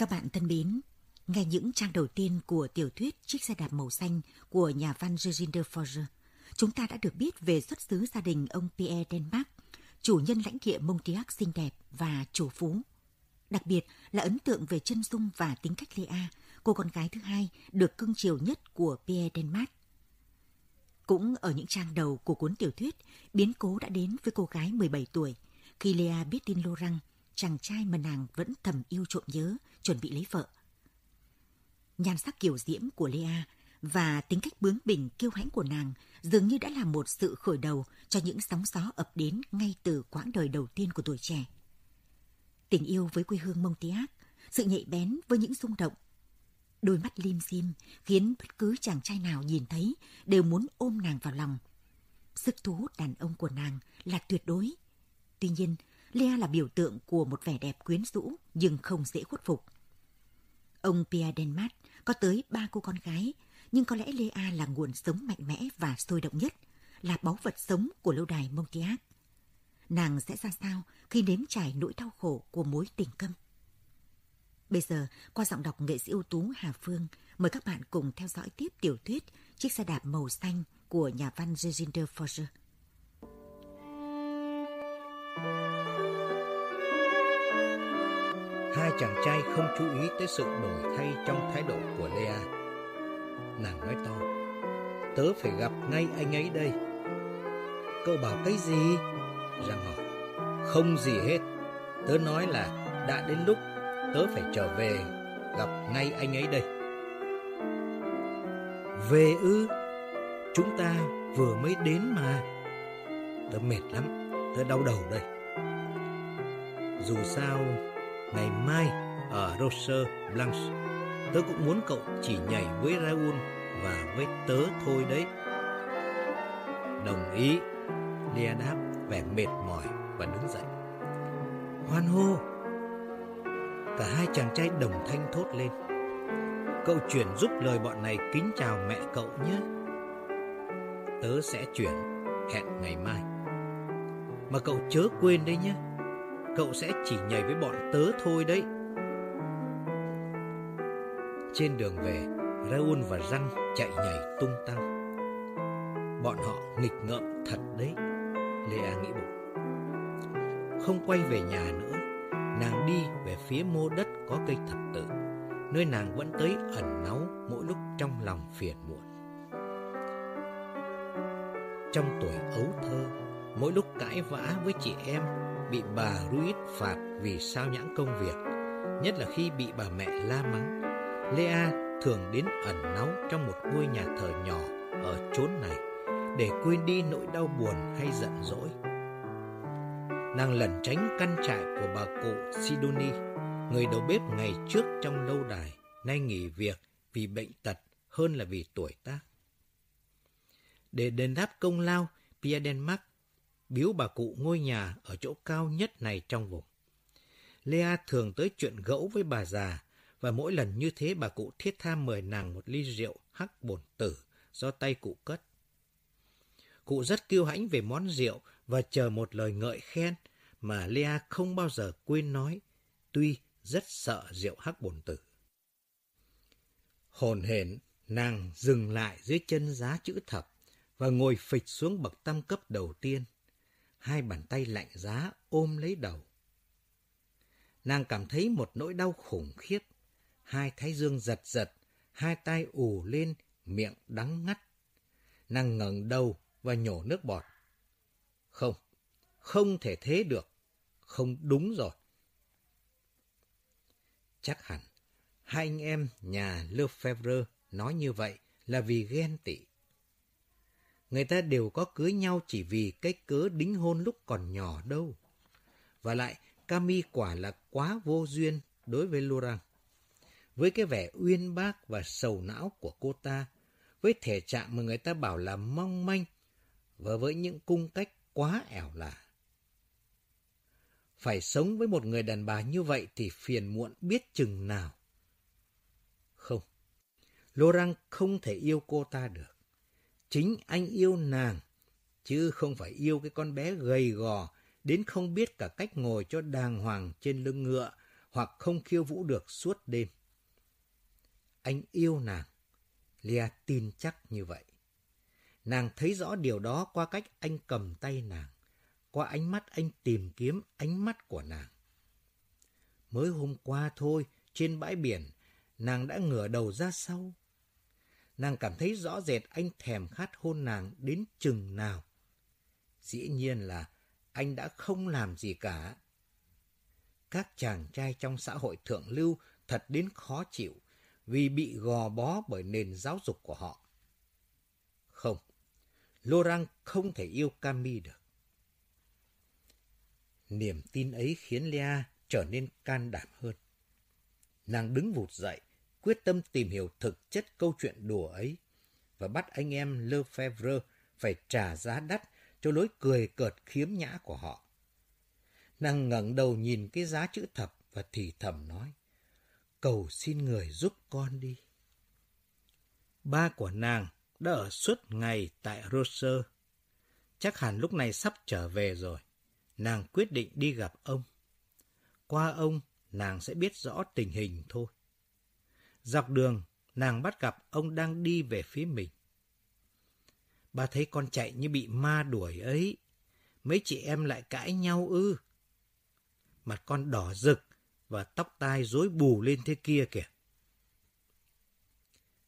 Các bạn thân mến, ngay những trang đầu tiên của tiểu thuyết Chiếc xe đạp màu xanh của nhà văn Reginder Forger, chúng ta đã được biết về xuất xứ gia đình ông Pierre Denmark, chủ nhân lãnh địa Montiac xinh đẹp và chủ phú. Đặc biệt là ấn tượng về chân dung và tính cách Lea, cô con gái thứ hai được cưng chiều nhất của Pierre Denmark. Cũng ở những trang đầu của cuốn tiểu thuyết, biến cố đã đến với cô gái 17 tuổi, khi Lea biết tin Laurent, chàng trai mà nàng vẫn thầm yêu trộm nhớ, chuẩn bị lấy vợ. Nhan sắc kiểu diễm của Lea và tính cách bướng bỉnh kiêu hãnh của nàng dường như đã là một sự khởi đầu cho những sóng gió ập đến ngay từ quãng đời đầu tiên của tuổi trẻ. Tình yêu với quê hương Montiac, sự nhạy bén với những rung động, đôi mắt lim dim khiến bất cứ chàng trai nào nhìn thấy đều muốn ôm nàng vào lòng. Sức thu hút đàn ông của nàng là tuyệt đối. Tuy nhiên, Lea là biểu tượng của một vẻ đẹp quyến rũ nhưng không dễ khuất phục. Ông Pierre Denmark có tới ba cô con gái, nhưng có lẽ Lea là nguồn sống mạnh mẽ và sôi động nhất, là báu vật sống của lâu đài Montiac. Nàng sẽ ra sao khi nếm trải nỗi đau khổ của mối tình câm? Bây giờ, qua giọng đọc nghệ sĩ ưu tú Hà Phương, mời các bạn cùng theo dõi tiếp tiểu thuyết Chiếc xe đạp màu xanh của nhà văn Reginder Forger. Hai chàng trai không chú ý tới sự đổi thay trong thái độ của Lea. Nàng nói to, tớ phải gặp ngay anh ấy đây. Cậu bảo cái gì? Giang hỏi, không gì hết. Tớ nói là đã đến lúc tớ phải trở về gặp ngay anh ấy đây. Về ư? Chúng ta vừa mới đến mà. Tớ mệt lắm, tớ đau đầu đây. Dù sao, ngày mai ở Roser Blanche, tớ cũng muốn cậu chỉ nhảy với Raoul và với tớ thôi đấy. Đồng ý, Lia đáp vẻ mệt mỏi và đứng dậy. Hoan hô! Cả hai chàng trai đồng thanh thốt lên. Cậu chuyển giúp lời bọn này kính chào mẹ cậu nhé. Tớ sẽ chuyển, hẹn ngày mai. Mà cậu chớ quên đấy nhé cậu sẽ chỉ nhảy với bọn tớ thôi đấy. Trên đường về, Raoul và Răng chạy nhảy tung tăng. Bọn họ nghịch ngợm thật đấy, Lea nghĩ bụng. Không quay về nhà nữa, nàng đi về phía mô đất có cây thập tự, nơi nàng vẫn tới ẩn náu mỗi lúc trong lòng phiền muộn. Trong tuổi ấu thơ, mỗi lúc cãi vã với chị em bị bà Ruiz phạt vì sao nhãng công việc, nhất là khi bị bà mẹ la mắng. Lea thường đến ẩn náu trong một ngôi nhà thờ nhỏ ở chốn này để quên đi nỗi đau buồn hay giận dỗi. Nàng lẩn tránh căn trại của bà cụ Sidoni, người đầu bếp ngày trước trong lâu đài, nay nghỉ việc vì bệnh tật hơn là vì tuổi tác. Để đền đáp công lao, Pierre Denmark biếu bà cụ ngôi nhà ở chỗ cao nhất này trong vùng. Lea thường tới chuyện gẫu với bà già, và mỗi lần như thế bà cụ thiết tha mời nàng một ly rượu hắc bổn tử do tay cụ cất. Cụ rất kiêu hãnh về món rượu và chờ một lời ngợi khen mà Lea không bao giờ quên nói, tuy rất sợ rượu hắc bổn tử. Hồn hển, nàng dừng lại dưới chân giá chữ thập và ngồi phịch xuống bậc tam cấp đầu tiên hai bàn tay lạnh giá ôm lấy đầu. Nàng cảm thấy một nỗi đau khủng khiếp, hai thái dương giật giật, hai tay ù lên, miệng đắng ngắt. Nàng ngẩng đầu và nhổ nước bọt. Không, không thể thế được, không đúng rồi. Chắc hẳn, hai anh em nhà Lefebvre nói như vậy là vì ghen tị. Người ta đều có cưới nhau chỉ vì cái cớ đính hôn lúc còn nhỏ đâu. Và lại, Cami quả là quá vô duyên đối với Laurent. Với cái vẻ uyên bác và sầu não của cô ta, với thể trạng mà người ta bảo là mong manh, và với những cung cách quá ẻo lả. Phải sống với một người đàn bà như vậy thì phiền muộn biết chừng nào. Không, Laurent không thể yêu cô ta được. Chính anh yêu nàng, chứ không phải yêu cái con bé gầy gò đến không biết cả cách ngồi cho đàng hoàng trên lưng ngựa hoặc không khiêu vũ được suốt đêm. Anh yêu nàng. Lia tin chắc như vậy. Nàng thấy rõ điều đó qua cách anh cầm tay nàng, qua ánh mắt anh tìm kiếm ánh mắt của nàng. Mới hôm qua thôi, trên bãi biển, nàng đã ngửa đầu ra sau. Nàng cảm thấy rõ rệt anh thèm khát hôn nàng đến chừng nào. Dĩ nhiên là anh đã không làm gì cả. Các chàng trai trong xã hội thượng lưu thật đến khó chịu vì bị gò bó bởi nền giáo dục của họ. Không, Laurent không thể yêu Cami được. Niềm tin ấy khiến Lea trở nên can đảm hơn. Nàng đứng vụt dậy, quyết tâm tìm hiểu thực chất câu chuyện đùa ấy và bắt anh em Lefebvre phải trả giá đắt cho lối cười cợt khiếm nhã của họ. Nàng ngẩng đầu nhìn cái giá chữ thập và thì thầm nói, cầu xin người giúp con đi. Ba của nàng đã ở suốt ngày tại Roser. Chắc hẳn lúc này sắp trở về rồi. Nàng quyết định đi gặp ông. Qua ông, nàng sẽ biết rõ tình hình thôi. Dọc đường, nàng bắt gặp ông đang đi về phía mình. Bà thấy con chạy như bị ma đuổi ấy. Mấy chị em lại cãi nhau ư. Mặt con đỏ rực và tóc tai rối bù lên thế kia kìa.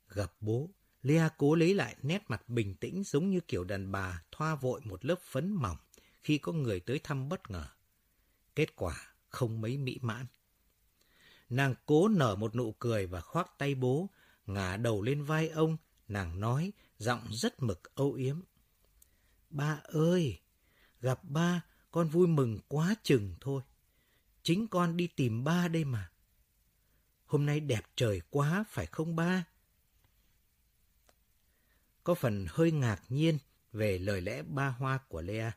Gặp bố, Lea cố lấy lại nét mặt bình tĩnh giống như kiểu đàn bà thoa vội một lớp phấn mỏng khi có người tới thăm bất ngờ. Kết quả không mấy mỹ mãn. Nàng cố nở một nụ cười và khoác tay bố, ngả đầu lên vai ông, nàng nói, giọng rất mực âu yếm. Ba ơi, gặp ba, con vui mừng quá chừng thôi. Chính con đi tìm ba đây mà. Hôm nay đẹp trời quá, phải không ba? Có phần hơi ngạc nhiên về lời lẽ ba hoa của Lea.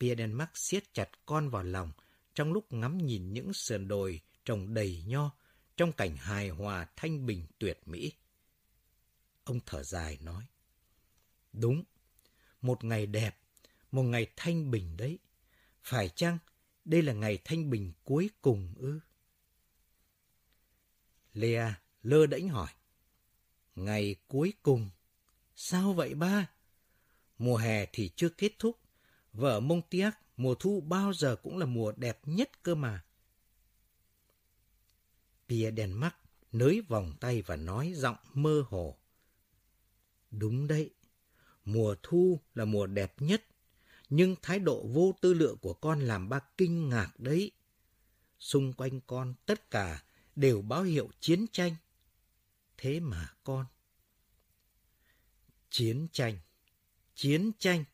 Pierre Denmark siết chặt con vào lòng trong lúc ngắm nhìn những sườn đồi trồng đầy nho trong cảnh hài hòa thanh bình tuyệt mỹ. Ông thở dài nói. Đúng, một ngày đẹp, một ngày thanh bình đấy. Phải chăng đây là ngày thanh bình cuối cùng ư? Lea lơ đễnh hỏi. Ngày cuối cùng? Sao vậy ba? Mùa hè thì chưa kết thúc. Vợ mông tiếc, mùa thu bao giờ cũng là mùa đẹp nhất cơ mà. Pierre mắt, nới vòng tay và nói giọng mơ hồ. Đúng đấy, mùa thu là mùa đẹp nhất, nhưng thái độ vô tư lượng của con làm ba kinh ngạc đấy. Xung quanh con tất cả đều báo hiệu chiến tranh. Thế mà con... Chiến tranh, chiến tranh.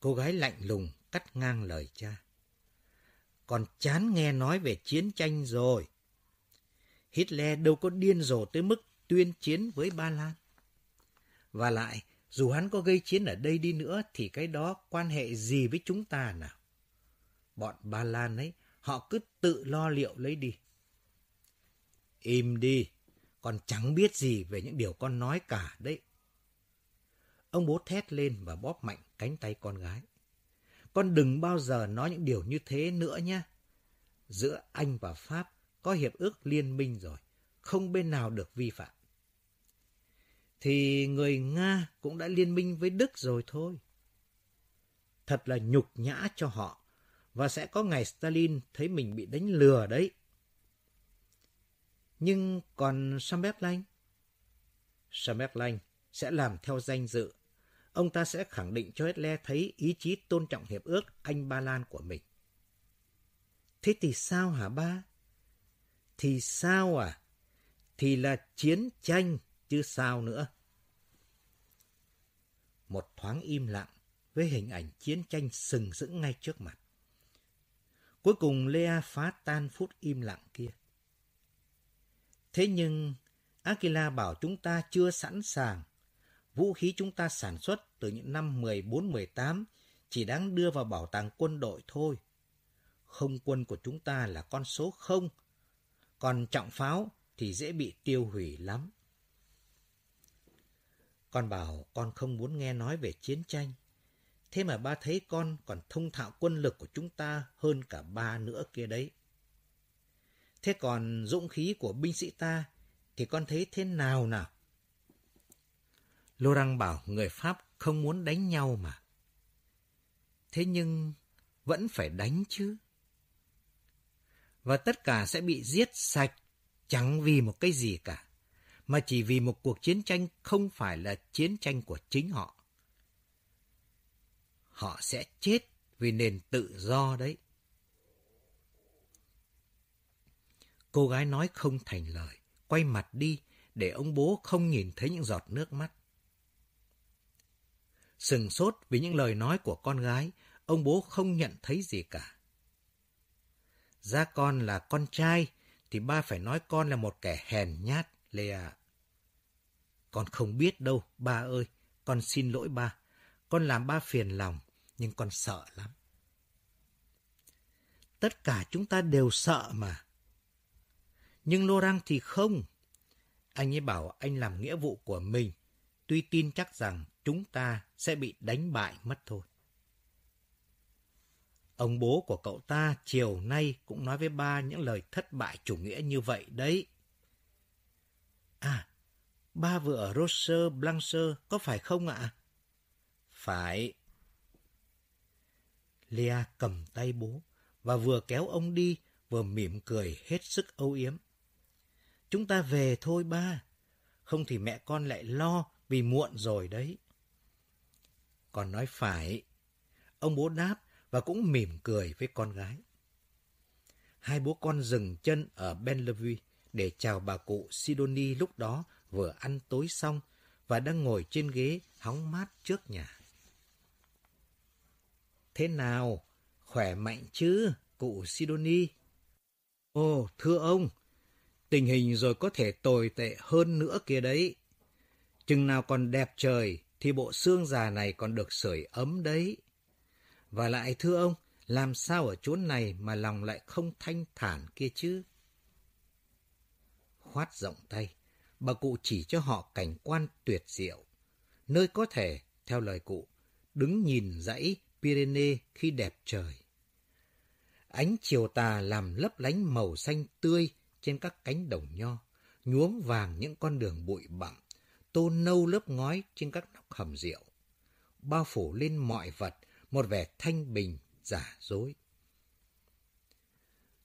Cô gái lạnh lùng cắt ngang lời cha. Con chán nghe nói về chiến tranh rồi. Hitler đâu có điên rồ tới mức tuyên chiến với Ba Lan. Và lại, dù hắn có gây chiến ở đây đi nữa thì cái đó quan hệ gì với chúng ta nào? Bọn Ba Lan ấy, họ cứ tự lo liệu lấy đi. Im đi, con chẳng biết gì về những điều con nói cả đấy. Ông bố thét lên và bóp mạnh cánh tay con gái. Con đừng bao giờ nói những điều như thế nữa nhé. Giữa Anh và Pháp có hiệp ước liên minh rồi, không bên nào được vi phạm. Thì người Nga cũng đã liên minh với Đức rồi thôi. Thật là nhục nhã cho họ, và sẽ có ngày Stalin thấy mình bị đánh lừa đấy. Nhưng còn Samberlain? Samberlain sẽ làm theo danh dự. Ông ta sẽ khẳng định cho Hitler thấy ý chí tôn trọng hiệp ước Anh-Ba Lan của mình. Thế thì sao hả ba? Thì sao à? Thì là chiến tranh, chứ sao nữa. Một thoáng im lặng với hình ảnh chiến tranh sừng sững ngay trước mặt. Cuối cùng Lea phá tan phút im lặng kia. Thế nhưng Aquila bảo chúng ta chưa sẵn sàng. Vũ khí chúng ta sản xuất từ những năm 14-18 chỉ đáng đưa vào bảo tàng quân đội thôi. Không quân của chúng ta là con số không còn trọng pháo thì dễ bị tiêu hủy lắm. Con bảo, con không muốn nghe nói về chiến tranh. Thế mà ba thấy con còn thông thạo quân lực của chúng ta hơn cả ba nữa kia đấy. Thế còn dũng khí của binh sĩ ta thì con thấy thế nào nào? Lô Răng bảo, người Pháp không muốn đánh nhau mà. Thế nhưng vẫn phải đánh chứ. Và tất cả sẽ bị giết sạch chẳng vì một cái gì cả, mà chỉ vì một cuộc chiến tranh không phải là chiến tranh của chính họ. Họ sẽ chết vì nền tự do đấy. Cô gái nói không thành lời, quay mặt đi để ông bố không nhìn thấy những giọt nước mắt. Sừng sốt vì những lời nói của con gái, ông bố không nhận thấy gì cả. Ra con là con trai, thì ba phải nói con là một kẻ hèn nhát, Lê ạ. Con không biết đâu, ba ơi, con xin lỗi ba. Con làm ba phiền lòng, nhưng con sợ lắm. Tất cả chúng ta đều sợ mà. Nhưng Laurent thì không. Anh ấy bảo anh làm nghĩa vụ của mình, tuy tin chắc rằng chúng ta sẽ bị đánh bại mất thôi. Ông bố của cậu ta chiều nay cũng nói với ba những lời thất bại chủ nghĩa như vậy đấy. À, ba vừa ở Roser Blancher có phải không ạ? Phải. Lea cầm tay bố và vừa kéo ông đi vừa mỉm cười hết sức âu yếm. Chúng ta về thôi ba, không thì mẹ con lại lo vì muộn rồi đấy. Còn nói phải. Ông bố đáp và cũng mỉm cười với con gái. Hai bố con dừng chân ở Benlevue để chào bà cụ Sidonie lúc đó vừa ăn tối xong và đang ngồi trên ghế hóng mát trước nhà. Thế nào? Khỏe mạnh chứ, cụ Sidonie? Ồ, thưa ông, tình hình rồi có thể tồi tệ hơn nữa kia đấy. Chừng nào còn đẹp trời thì bộ xương già này còn được sưởi ấm đấy. Và lại thưa ông, làm sao ở chốn này mà lòng lại không thanh thản kia chứ? Khoát rộng tay, bà cụ chỉ cho họ cảnh quan tuyệt diệu, nơi có thể, theo lời cụ, đứng nhìn dãy Pyrenees khi đẹp trời. Ánh chiều tà làm lấp lánh màu xanh tươi trên các cánh đồng nho, nhuốm vàng những con đường bụi bặm, tô nâu lớp ngói trên các nóc hầm rượu, bao phủ lên mọi vật một vẻ thanh bình, giả dối.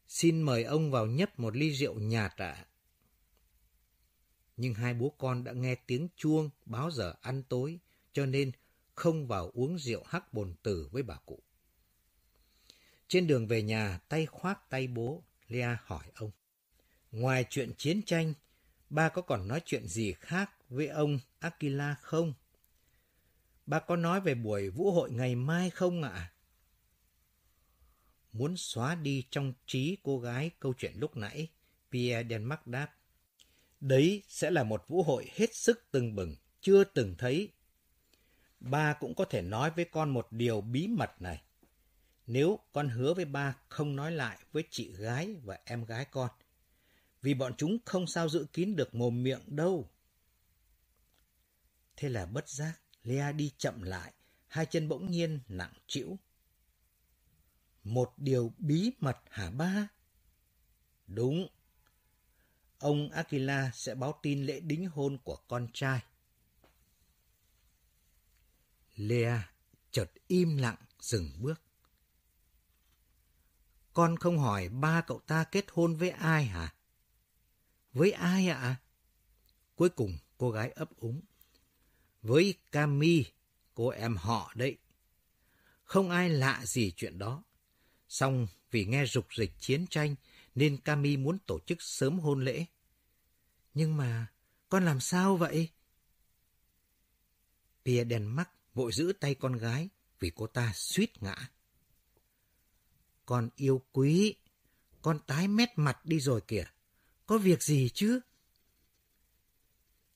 Xin mời ông vào nhấp một ly rượu nhạt ạ. Nhưng hai bố con đã nghe tiếng chuông báo giờ ăn tối, cho nên không vào uống rượu hắc bồn tử với bà cụ. Trên đường về nhà, tay khoác tay bố, Lea hỏi ông. Ngoài chuyện chiến tranh, ba có còn nói chuyện gì khác với ông Aquila không? Ba có nói về buổi vũ hội ngày mai không ạ? Muốn xóa đi trong trí cô gái câu chuyện lúc nãy, Pierre Denmark đáp. Đấy sẽ là một vũ hội hết sức tưng bừng, chưa từng thấy. Ba cũng có thể nói với con một điều bí mật này. Nếu con hứa với ba không nói lại với chị gái và em gái con, vì bọn chúng không sao giữ kín được mồm miệng đâu. Thế là bất giác, Lea đi chậm lại, hai chân bỗng nhiên nặng trĩu. Một điều bí mật hả ba? Đúng. Ông Aquila sẽ báo tin lễ đính hôn của con trai. Lea chợt im lặng dừng bước. Con không hỏi ba cậu ta kết hôn với ai hả? Với ai ạ? Cuối cùng cô gái ấp úng với Cami, cô em họ đấy. Không ai lạ gì chuyện đó. Xong vì nghe rục rịch chiến tranh nên Cami muốn tổ chức sớm hôn lễ. Nhưng mà con làm sao vậy? kìa đèn mắt vội giữ tay con gái vì cô ta suýt ngã. Con yêu quý, con tái mét mặt đi rồi kìa. Có việc gì chứ?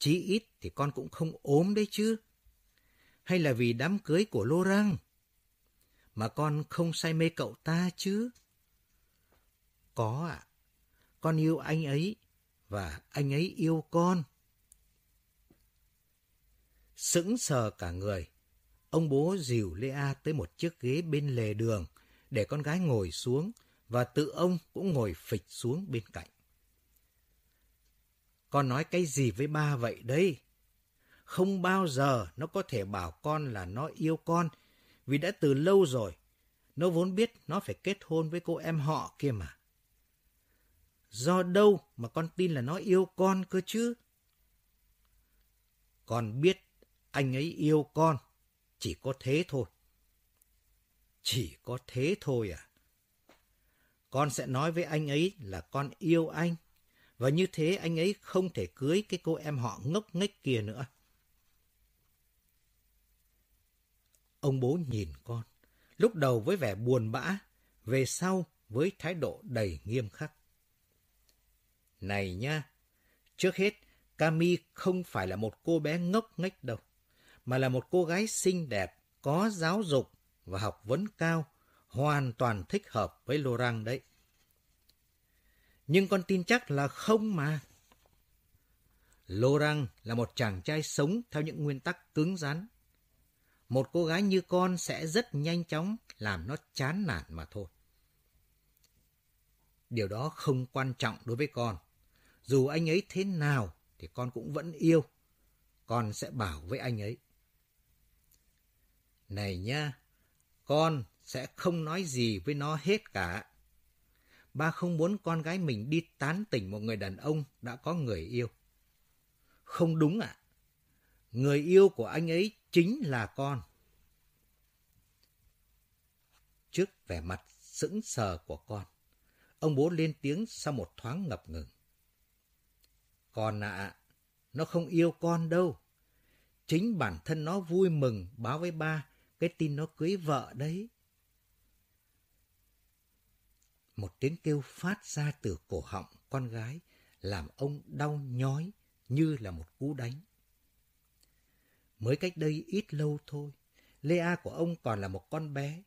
Chí ít thì con cũng không ốm đấy chứ. Hay là vì đám cưới của Lô Răng? Mà con không say mê cậu ta chứ? Có ạ. À. Con yêu anh ấy và anh ấy yêu con. Sững sờ cả người, ông bố dìu Lea tới một chiếc ghế bên lề đường để con gái ngồi xuống và tự ông cũng ngồi phịch xuống bên cạnh con nói cái gì với ba vậy đấy? Không bao giờ nó có thể bảo con là nó yêu con, vì đã từ lâu rồi, nó vốn biết nó phải kết hôn với cô em họ kia mà. Do đâu mà con tin là nó yêu con cơ chứ? Con biết anh ấy yêu con, chỉ có thế thôi. Chỉ có thế thôi à? Con sẽ nói với anh ấy là con yêu anh, và như thế anh ấy không thể cưới cái cô em họ ngốc nghếch kia nữa. Ông bố nhìn con, lúc đầu với vẻ buồn bã, về sau với thái độ đầy nghiêm khắc. Này nha, trước hết, Cami không phải là một cô bé ngốc nghếch đâu, mà là một cô gái xinh đẹp, có giáo dục và học vấn cao, hoàn toàn thích hợp với Laurent đấy. Nhưng con tin chắc là không mà. Laurent là một chàng trai sống theo những nguyên tắc cứng rắn. Một cô gái như con sẽ rất nhanh chóng làm nó chán nản mà thôi. Điều đó không quan trọng đối với con. Dù anh ấy thế nào thì con cũng vẫn yêu. Con sẽ bảo với anh ấy. Này nha, con sẽ không nói gì với nó hết cả. Ba không muốn con gái mình đi tán tỉnh một người đàn ông đã có người yêu. Không đúng ạ. À? Người yêu của anh ấy chính là con. Trước vẻ mặt sững sờ của con, ông bố lên tiếng sau một thoáng ngập ngừng. Con ạ, à, nó không yêu con đâu. Chính bản thân nó vui mừng báo với ba cái tin nó cưới vợ đấy. Một tiếng kêu phát ra từ cổ họng con gái làm ông đau nhói như là một cú đánh. Mới cách đây ít lâu thôi, Lea của ông còn là một con bé.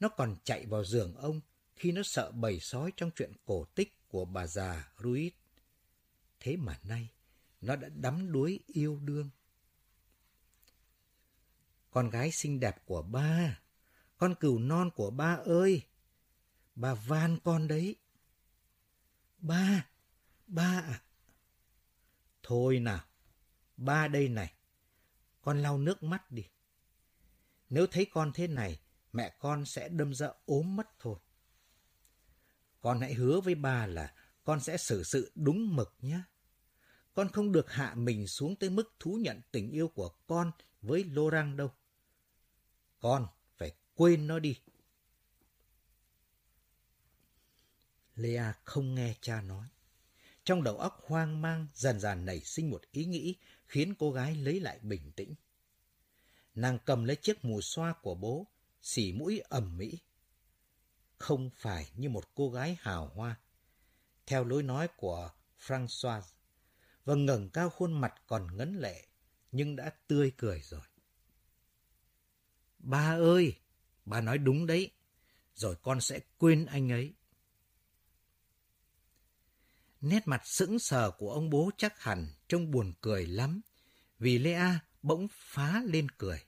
Nó còn chạy vào giường ông khi nó sợ bầy sói trong chuyện cổ tích của bà già Ruiz. Thế mà nay, nó đã đắm đuối yêu đương. Con gái xinh đẹp của ba, con cừu non của ba ơi, Bà van con đấy. Ba, ba à? Thôi nào, ba đây này. Con lau nước mắt đi. Nếu thấy con thế này, mẹ con sẽ đâm ra ốm mất thôi. Con hãy hứa với ba là con sẽ xử sự đúng mực nhé. Con không được hạ mình xuống tới mức thú nhận tình yêu của con với Lô Răng đâu. Con phải quên nó đi. Lea không nghe cha nói. Trong đầu óc hoang mang dần dần nảy sinh một ý nghĩ khiến cô gái lấy lại bình tĩnh. Nàng cầm lấy chiếc mù xoa của bố, xỉ mũi ẩm mỹ. Không phải như một cô gái hào hoa, theo lối nói của François, và vâng ngẩng cao khuôn mặt còn ngấn lệ, nhưng đã tươi cười rồi. Ba ơi, bà nói đúng đấy, rồi con sẽ quên anh ấy. Nét mặt sững sờ của ông bố chắc hẳn trông buồn cười lắm, vì Lea bỗng phá lên cười.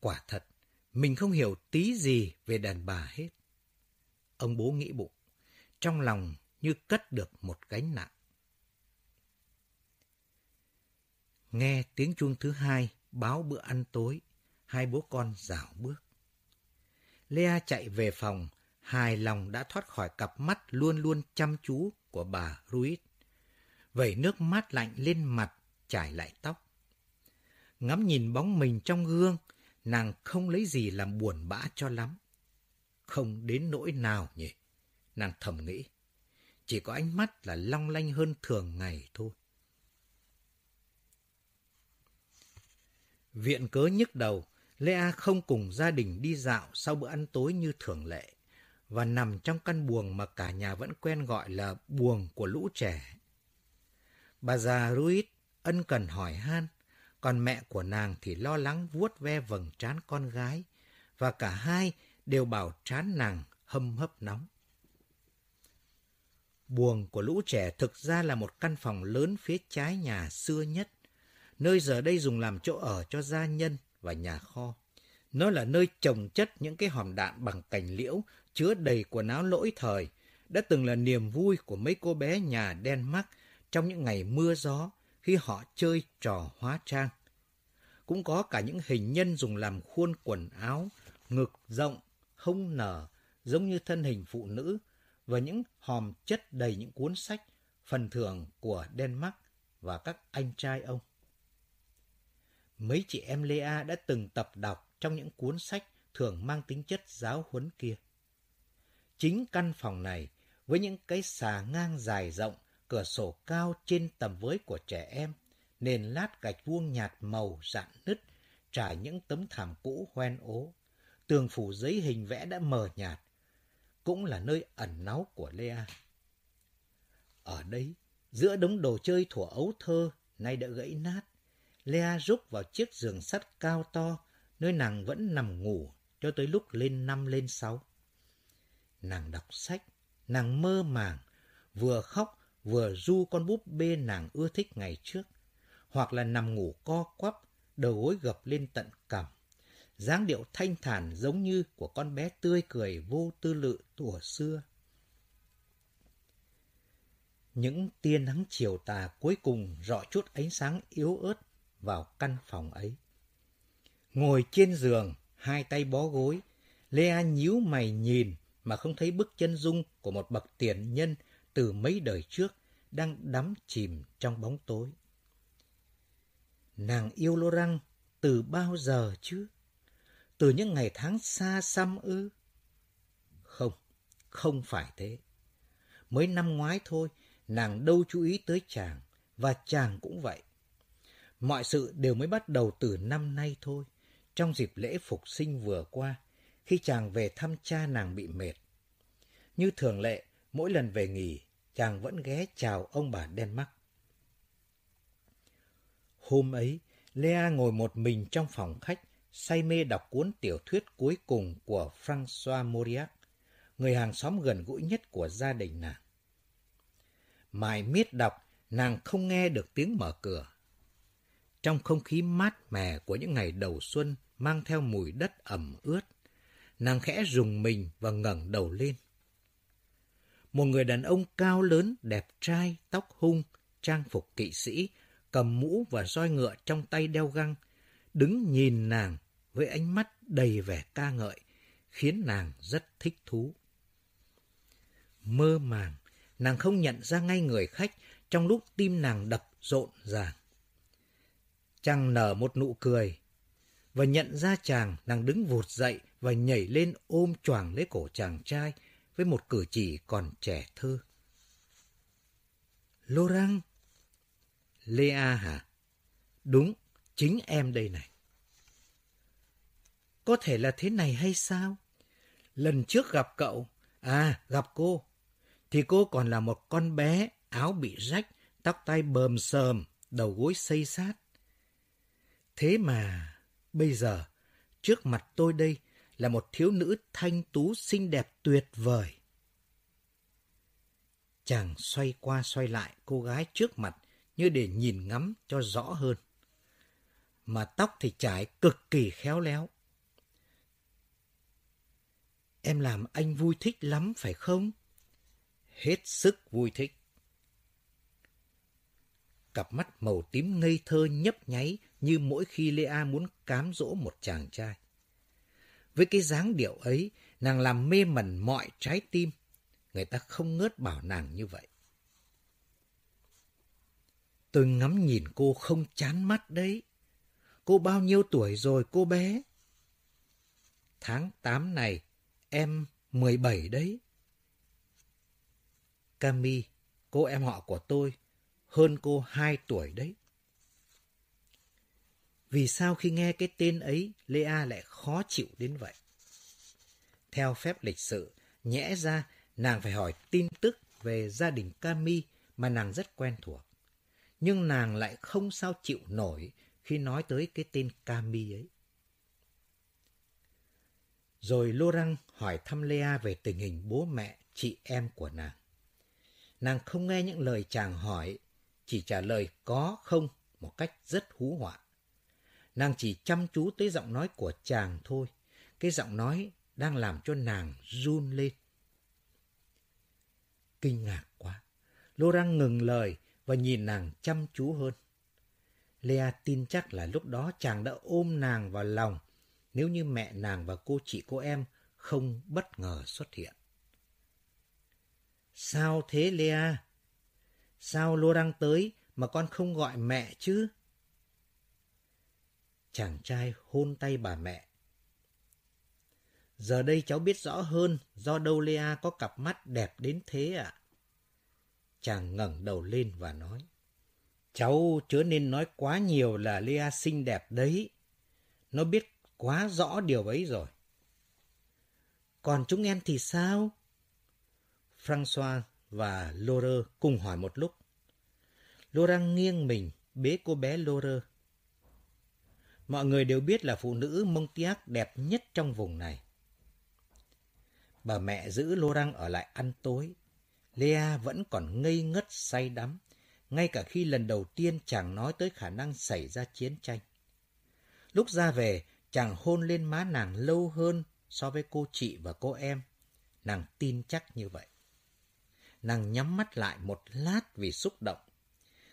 Quả thật, mình không hiểu tí gì về đàn bà hết. Ông bố nghĩ bụng, trong lòng như cất được một gánh nặng. Nghe tiếng chuông thứ hai báo bữa ăn tối, hai bố con rảo bước. Lea chạy về phòng, hài lòng đã thoát khỏi cặp mắt luôn luôn chăm chú của bà Ruiz. Vẩy nước mát lạnh lên mặt, trải lại tóc. Ngắm nhìn bóng mình trong gương, nàng không lấy gì làm buồn bã cho lắm. Không đến nỗi nào nhỉ, nàng thầm nghĩ. Chỉ có ánh mắt là long lanh hơn thường ngày thôi. Viện cớ nhức đầu, Lea không cùng gia đình đi dạo sau bữa ăn tối như thường lệ và nằm trong căn buồng mà cả nhà vẫn quen gọi là buồng của lũ trẻ. Bà già Ruiz ân cần hỏi han, còn mẹ của nàng thì lo lắng vuốt ve vầng trán con gái, và cả hai đều bảo trán nàng hâm hấp nóng. Buồng của lũ trẻ thực ra là một căn phòng lớn phía trái nhà xưa nhất, nơi giờ đây dùng làm chỗ ở cho gia nhân và nhà kho. Nó là nơi trồng chất những cái hòm đạn bằng cành liễu chứa đầy quần áo lỗi thời, đã từng là niềm vui của mấy cô bé nhà Denmark trong những ngày mưa gió khi họ chơi trò hóa trang. Cũng có cả những hình nhân dùng làm khuôn quần áo, ngực rộng, hông nở, giống như thân hình phụ nữ, và những hòm chất đầy những cuốn sách, phần thưởng của Denmark và các anh trai ông. Mấy chị em Lea đã từng tập đọc trong những cuốn sách thường mang tính chất giáo huấn kia. Chính căn phòng này, với những cái xà ngang dài rộng, cửa sổ cao trên tầm với của trẻ em, nền lát gạch vuông nhạt màu rạn nứt, trải những tấm thảm cũ hoen ố, tường phủ giấy hình vẽ đã mờ nhạt, cũng là nơi ẩn náu của Lea. Ở đây, giữa đống đồ chơi thủa ấu thơ nay đã gãy nát, Lea rúc vào chiếc giường sắt cao to, nơi nàng vẫn nằm ngủ cho tới lúc lên năm lên sáu. Nàng đọc sách, nàng mơ màng, vừa khóc vừa du con búp bê nàng ưa thích ngày trước, hoặc là nằm ngủ co quắp, đầu gối gập lên tận cằm. dáng điệu thanh thản giống như của con bé tươi cười vô tư lự tuổi xưa. Những tia nắng chiều tà cuối cùng rọi chút ánh sáng yếu ớt vào căn phòng ấy. Ngồi trên giường, hai tay bó gối, Lea nhíu mày nhìn mà không thấy bức chân dung của một bậc tiền nhân từ mấy đời trước đang đắm chìm trong bóng tối. Nàng yêu Lô Răng từ bao giờ chứ? Từ những ngày tháng xa xăm ư? Không, không phải thế. Mới năm ngoái thôi, nàng đâu chú ý tới chàng, và chàng cũng vậy. Mọi sự đều mới bắt đầu từ năm nay thôi, trong dịp lễ phục sinh vừa qua, khi chàng về thăm cha nàng bị mệt. Như thường lệ, mỗi lần về nghỉ, chàng vẫn ghé chào ông bà Denmark. Hôm ấy, Lea ngồi một mình trong phòng khách, say mê đọc cuốn tiểu thuyết cuối cùng của François Mauriac, người hàng xóm gần gũi nhất của gia đình nàng. Mãi miết đọc, nàng không nghe được tiếng mở cửa. Trong không khí mát mẻ của những ngày đầu xuân mang theo mùi đất ẩm ướt, nàng khẽ rùng mình và ngẩng đầu lên. Một người đàn ông cao lớn, đẹp trai, tóc hung, trang phục kỵ sĩ, cầm mũ và roi ngựa trong tay đeo găng, đứng nhìn nàng với ánh mắt đầy vẻ ca ngợi, khiến nàng rất thích thú. Mơ màng, nàng không nhận ra ngay người khách trong lúc tim nàng đập rộn ràng. Chàng nở một nụ cười, và nhận ra chàng, nàng đứng vụt dậy và nhảy lên ôm choàng lấy cổ chàng trai với một cử chỉ còn trẻ thơ. Laurent, Lea hả? Đúng, chính em đây này. Có thể là thế này hay sao? Lần trước gặp cậu, à, gặp cô, thì cô còn là một con bé, áo bị rách, tóc tai bờm sờm, đầu gối xây sát. Thế mà, bây giờ, trước mặt tôi đây là một thiếu nữ thanh tú xinh đẹp tuyệt vời. Chàng xoay qua xoay lại cô gái trước mặt như để nhìn ngắm cho rõ hơn. Mà tóc thì trải cực kỳ khéo léo. Em làm anh vui thích lắm phải không? Hết sức vui thích. Cặp mắt màu tím ngây thơ nhấp nháy như mỗi khi Lea muốn cám dỗ một chàng trai. Với cái dáng điệu ấy, nàng làm mê mẩn mọi trái tim. Người ta không ngớt bảo nàng như vậy. Tôi ngắm nhìn cô không chán mắt đấy. Cô bao nhiêu tuổi rồi cô bé? Tháng 8 này, em 17 đấy. Cami, cô em họ của tôi, hơn cô 2 tuổi đấy. Vì sao khi nghe cái tên ấy, Lea lại khó chịu đến vậy? Theo phép lịch sự, nhẽ ra nàng phải hỏi tin tức về gia đình Cami mà nàng rất quen thuộc nhưng nàng lại không sao chịu nổi khi nói tới cái tên Cami ấy. Rồi Laurent hỏi thăm Lea về tình hình bố mẹ, chị em của nàng. Nàng không nghe những lời chàng hỏi, chỉ trả lời có không một cách rất hú họa. Nàng chỉ chăm chú tới giọng nói của chàng thôi, cái giọng nói đang làm cho nàng run lên. kinh ngạc quá. Laurent ngừng lời và nhìn nàng chăm chú hơn. Lea tin chắc là lúc đó chàng đã ôm nàng vào lòng nếu như mẹ nàng và cô chị cô em không bất ngờ xuất hiện. Sao thế Lea? Sao Lô đang tới mà con không gọi mẹ chứ? Chàng trai hôn tay bà mẹ. Giờ đây cháu biết rõ hơn do đâu Lea có cặp mắt đẹp đến thế ạ. Chàng ngẩng đầu lên và nói. Cháu chớ nên nói quá nhiều là Lea xinh đẹp đấy. Nó biết quá rõ điều ấy rồi. Còn chúng em thì sao? François và Laura cùng hỏi một lúc. Laura nghiêng mình bế cô bé Laura Mọi người đều biết là phụ nữ Montiac đẹp nhất trong vùng này. Bà mẹ giữ Laurent ở lại ăn tối. Lea vẫn còn ngây ngất say đắm, ngay cả khi lần đầu tiên chàng nói tới khả năng xảy ra chiến tranh. Lúc ra về, chàng hôn lên má nàng lâu hơn so với cô chị và cô em. Nàng tin chắc như vậy. Nàng nhắm mắt lại một lát vì xúc động.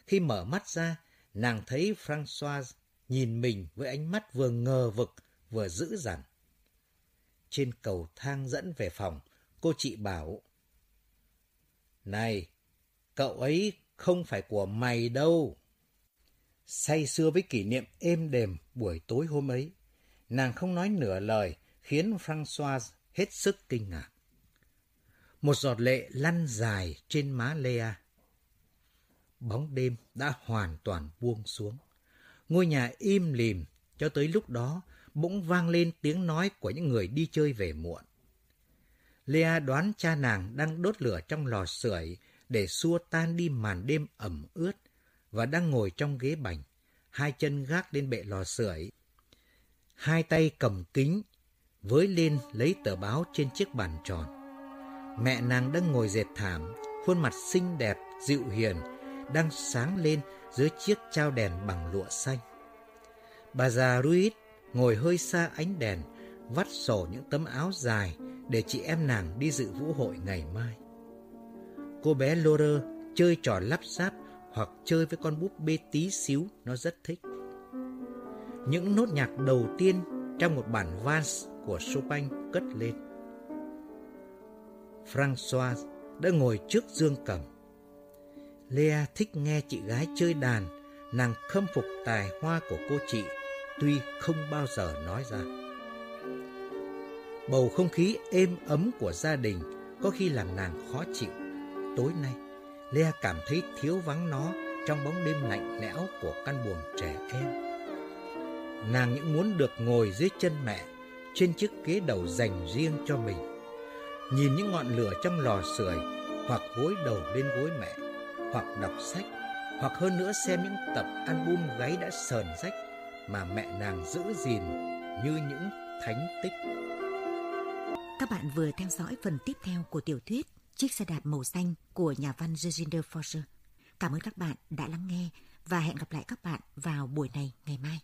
Khi mở mắt ra, nàng thấy François nhìn mình với ánh mắt vừa ngờ vực vừa dữ dằn. Trên cầu thang dẫn về phòng, cô chị bảo Này, cậu ấy không phải của mày đâu. Say sưa với kỷ niệm êm đềm buổi tối hôm ấy, nàng không nói nửa lời khiến François hết sức kinh ngạc. Một giọt lệ lăn dài trên má Lea. Bóng đêm đã hoàn toàn buông xuống. Ngôi nhà im lìm cho tới lúc đó bỗng vang lên tiếng nói của những người đi chơi về muộn. Lea đoán cha nàng đang đốt lửa trong lò sưởi để xua tan đi màn đêm ẩm ướt và đang ngồi trong ghế bành, hai chân gác lên bệ lò sưởi, hai tay cầm kính, với lên lấy tờ báo trên chiếc bàn tròn. Mẹ nàng đang ngồi dệt thảm, khuôn mặt xinh đẹp, dịu hiền, đang sáng lên dưới chiếc trao đèn bằng lụa xanh. Bà già Ruiz ngồi hơi xa ánh đèn, vắt sổ những tấm áo dài để chị em nàng đi dự vũ hội ngày mai. Cô bé Laura chơi trò lắp ráp hoặc chơi với con búp bê tí xíu nó rất thích. Những nốt nhạc đầu tiên trong một bản vals của Chopin cất lên. François đã ngồi trước dương cầm. Lea thích nghe chị gái chơi đàn, nàng khâm phục tài hoa của cô chị, tuy không bao giờ nói ra. Bầu không khí êm ấm của gia đình có khi làm nàng khó chịu. Tối nay, Lea cảm thấy thiếu vắng nó trong bóng đêm lạnh lẽo của căn buồng trẻ em. Nàng những muốn được ngồi dưới chân mẹ trên chiếc ghế đầu dành riêng cho mình. Nhìn những ngọn lửa trong lò sưởi hoặc gối đầu lên gối mẹ, hoặc đọc sách, hoặc hơn nữa xem những tập album gáy đã sờn rách mà mẹ nàng giữ gìn như những thánh tích. Các bạn vừa theo dõi phần tiếp theo của tiểu thuyết Chiếc xe đạp màu xanh của nhà văn Reginder Forger. Cảm ơn các bạn đã lắng nghe và hẹn gặp lại các bạn vào buổi này ngày mai.